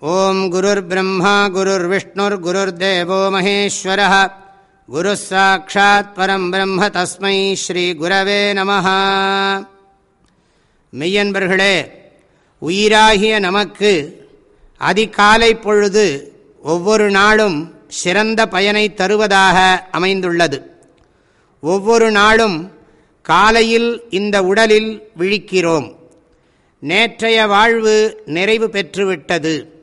ஓம் குருர் பிரம்மா குருர் விஷ்ணுர் குருர் தேவோ மகேஸ்வர. குரு சாட்சாத் பரம் பிரம்ம தஸ்மை ஸ்ரீ குரவே நம மெய்யன்பர்களே உயிராகிய நமக்கு அதிகாலை பொழுது ஒவ்வொரு நாளும் சிறந்த பயனை தருவதாக அமைந்துள்ளது. ஒவ்வொரு நாளும் காலையில் இந்த உடலில் விழிக்கிறோம். நேற்றைய வாழ்வு நிறைவு பெற்றுவிட்டது.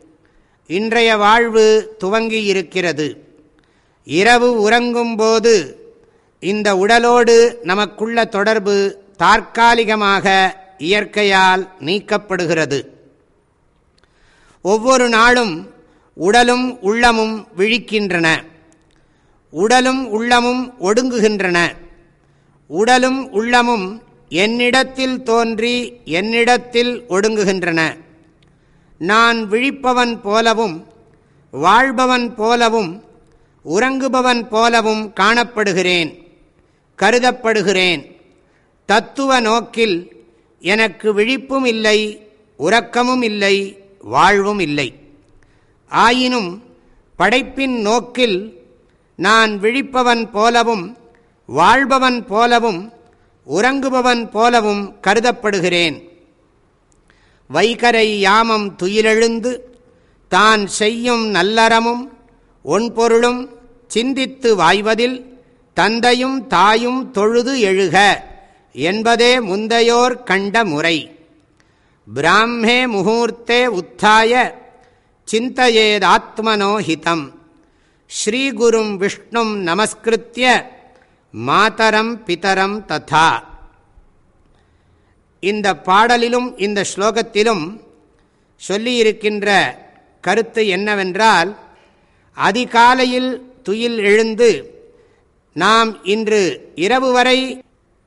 இன்றைய வாழ்வு துவங்கி இருக்கிறது இரவு உறங்கும்போது இந்த உடலோடு நமக்குள்ள தொடர்பு தற்காலிகமாக இயற்கையால் நீக்கப்படுகிறது. ஒவ்வொரு நாளும் உடலும் உள்ளமும் விழிக்கின்றன. உடலும் உள்ளமும் ஒடுங்குகின்றன. உடலும் உள்ளமும் என்னிடத்தில் தோன்றி என்னிடத்தில் ஒடுங்குகின்றன. நான் விழிப்பவன் போலவும் வாழ்பவன் போலவும் உறங்குபவன் போலவும் காணப்படுகிறேன் கருதப்படுகிறேன். தத்துவ நோக்கில் எனக்கு விழிப்பும் இல்லை உறக்கமும் இல்லை வாழ்வும் இல்லை. ஆயினும் படைப்பின் நோக்கில் நான் விழிப்பவன் போலவும் வாழ்பவன் போலவும் உறங்குபவன் போலவும் கருதப்படுகிறேன். வைகரை யாமம் துயிலெழுந்து தான் செய்யும் நல்லறமும் ஒன்பொருளும் சிந்தித்து வாய்வதில் தந்தையும் தாயும் தொழுது எழுக என்பதே முந்தையோர் கண்ட முறை. பிராமே முகூர்த்தே உத்தாய சிந்தையேதாத்மனோஹிதம் ஸ்ரீகுரும் விஷ்ணும் நமஸ்கிருத்திய மாதரம் பிதரம் ததா. இந்த பாடலிலும் இந்த ஸ்லோகத்திலும் சொல்லியிருக்கின்ற கருத்து என்னவென்றால் அதிகாலையில் துயில் எழுந்து நாம் இன்று இரவு வரை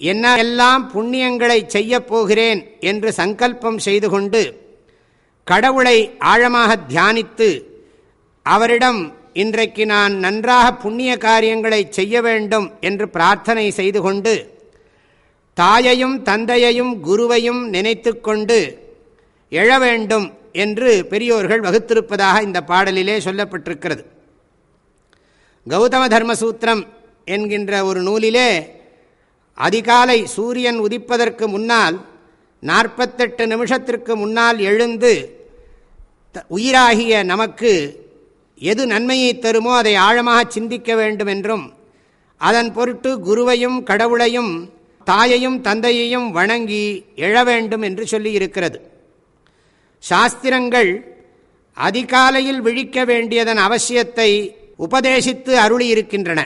என்ன எல்லாம் புண்ணியங்களை செய்யப் போகிறேன் என்று சங்கல்பம் செய்து கொண்டு கடவுளை ஆழமாக தியானித்து அவரிடம் இன்றைக்கு நான் நன்றாக புண்ணிய காரியங்களை செய்ய வேண்டும் என்று பிரார்த்தனை செய்து கொண்டு தாயையும் தந்தையையும் குருவையும் நினைத்து கொண்டு எழ வேண்டும் என்று பெரியோர்கள் வகுத்திருப்பதாக இந்த பாடலிலே சொல்லப்பட்டிருக்கிறது. கௌதம தர்மசூத்திரம் என்கின்ற ஒரு நூலிலே அதிகாலை சூரியன் உதிப்பதற்கு முன்னால் நாற்பத்தெட்டு நிமிஷத்திற்கு முன்னால் எழுந்து உயிராகிய நமக்கு எது நன்மையை தருமோ அதை ஆழமாக சிந்திக்க வேண்டும் என்றும் அதன் பொருட்டு குருவையும் கடவுளையும் தாயையும் தந்தையையும் வணங்கி எழ வேண்டும் என்று சொல்லியிருக்கிறது. சாஸ்திரங்கள் அதிகாலையில் விழிக்க வேண்டியதன் அவசியத்தை உபதேசித்து அருளியிருக்கின்றன.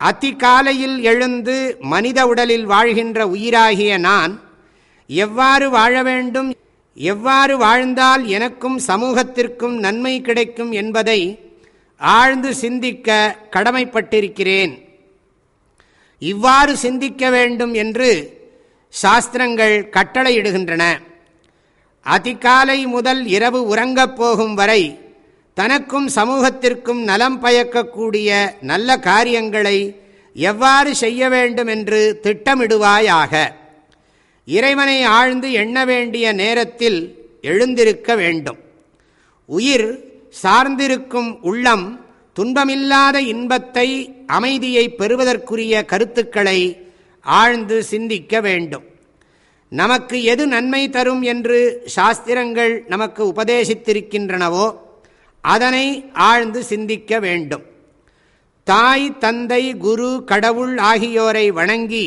அதிகாலையில் எழுந்து மனித உடலில் வாழ்கின்ற உயிராகிய நான் எவ்வாறு வாழ வேண்டும் எவ்வாறு வாழ்ந்தால் எனக்கும் சமூகத்திற்கும் நன்மை கிடைக்கும் என்பதை ஆழ்ந்து சிந்திக்க கடமைப்பட்டிருக்கிறேன். இவ்வாறு சிந்திக்க வேண்டும் என்று சாஸ்திரங்கள் கட்டளையிடுகின்றன. அதிகாலை முதல் இரவு உறங்கப் போகும் வரை தனக்கும் சமூகத்திற்கும் நலம் பயக்கக்கூடிய நல்ல காரியங்களை எவ்வாறு செய்ய வேண்டும் என்று திட்டமிடுவாயாக. இறைவனை ஆழ்ந்து எண்ண வேண்டிய நேரத்தில் எழுந்திருக்க வேண்டும். உயிர் சார்ந்திருக்கும் உள்ளம் துன்பமில்லாத இன்பத்தை அமைதியை பெறுவதற்குரிய கருத்துக்களை ஆழ்ந்து சிந்திக்க வேண்டும். நமக்கு எது நன்மை தரும் என்று சாஸ்திரங்கள் நமக்கு உபதேசித்திருக்கின்றனவோ அதனை ஆழ்ந்து சிந்திக்க வேண்டும். தாய் தந்தை குரு கடவுள் ஆகியோரை வணங்கி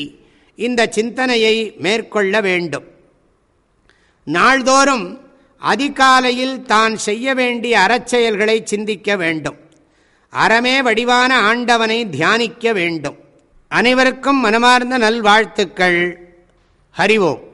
இந்த சிந்தனையை மேற்கொள்ள வேண்டும். நாள்தோறும் அதிகாலையில் தான் செய்ய வேண்டிய அறச்செயல்களை சிந்திக்க வேண்டும். அறமே வடிவான ஆண்டவனை தியானிக்க வேண்டும். அனைவருக்கும் மனமார்ந்த நல்வாழ்த்துக்கள். ஹரிவோம்